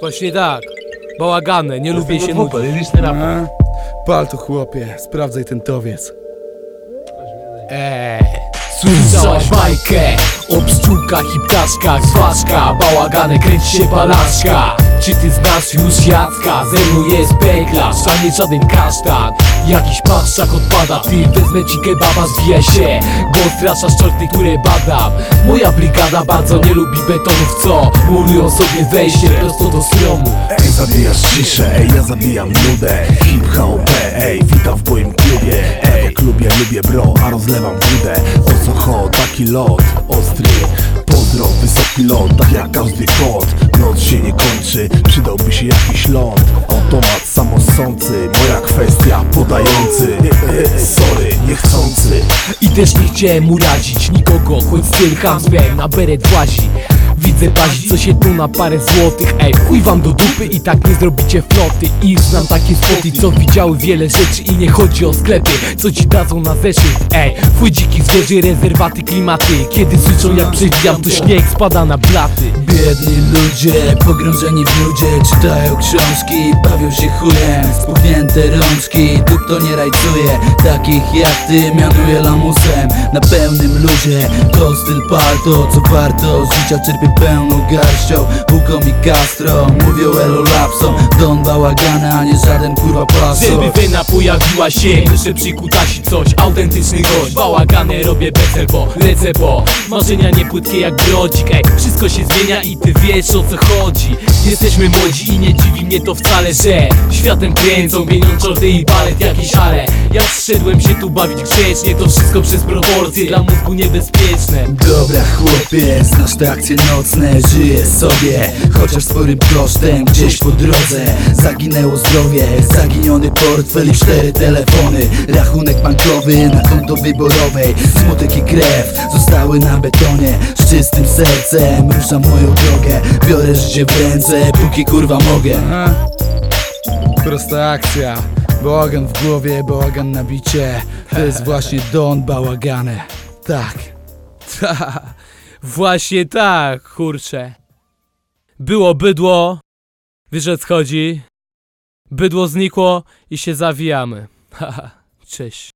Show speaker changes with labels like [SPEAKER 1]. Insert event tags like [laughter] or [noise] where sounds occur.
[SPEAKER 1] Właśnie tak. Bałagane, nie lubię się nudzić.
[SPEAKER 2] Pal tu chłopie, sprawdzaj ten towiec.
[SPEAKER 1] Eee. Słyszałaś bajkę o pszczółkach i ptaszkach Zważka, bałagane, kręci się palaszka. Czy ty znasz już Jacka? Ze mną jest peklarz, a nie żaden kasztan. Jakiś paszczak odpada, ty wezmę ci kebaba, się. Bo straszasz czorty, które badam. Moja brygada bardzo nie lubi betonów, co murują sobie wejście prosto do stromu
[SPEAKER 3] zabijasz ciszę, ej, ja zabijam nudę. Hip-hop, ej, witam w moim klubie. Ej, jak lubię, bro, a rozlewam wódę. O co taki lot, ostry wysoki lot, tak jak każdy kot. Noc się nie kończy, przydałby się jakiś ląd. Automat samosący, moja kwestia, podający. Sorry, niechcący.
[SPEAKER 1] I też nie chciałem urazić nikogo, choć styl hamstwem na beret włazi Widzę pazi, co się tu na parę złotych. Ej, chuj wam do dupy i tak nie zrobicie floty. I znam takie spoty, co widziały wiele rzeczy. I nie chodzi o sklepy, co ci dadzą na zeszyt Ej, fuj dziki zwierzy, rezerwaty, klimaty. Kiedy słyszą jak przewijam, to śnieg spada na blaty.
[SPEAKER 4] Biedni ludzie, pogrążeni w nudzie Czytają książki, bawią się chujem Spuchnięte rączki, duch to nie rajcuje. Takich jak ty mianuję lamusem. Na pełnym luzie, to styl parto Co warto, życia czerpie pełną garścią. Hugo mi Castro, mówią elo lapsom. Don bałagana, a nie żaden kurwa paso.
[SPEAKER 1] Żeby wena pojawiła się, proszę przykutasi coś. Autentyczny gość, bałagane robię bezel, bo lecę, bo Marzenia nie płytkie jak brodzik, ej. Wszystko się zmienia i ty wiesz o co chodzi. Jesteśmy młodzi i nie dziwi mnie to wcale, że Światem kręcą, pieniądz czorty i balet jakiś, ale Ja przyszedłem się tu bawić grzecznie To wszystko przez proporcje, dla mózgu niebezpieczne.
[SPEAKER 4] Dobra chłopie, znasz te akcje nocne Żyję sobie, chociaż sporym kosztem Gdzieś po drodze. Zaginęło zdrowie Zaginiony portfel i cztery telefony. Rachunek bankowy na konto wyborowej. Smutek i krew zostały na betonie Z czystym sercem ruszam moją drogę. Biorę życie w ręce, póki kurwa mogę?
[SPEAKER 2] Prosta akcja. Bałagan w głowie, bałagan na bicie. To jest właśnie Don Bałagane. Tak.
[SPEAKER 1] Ta, właśnie tak, kurczę. Było bydło, wiesz o chodzi? Bydło znikło i się zawijamy. [laughs] Haha, cześć.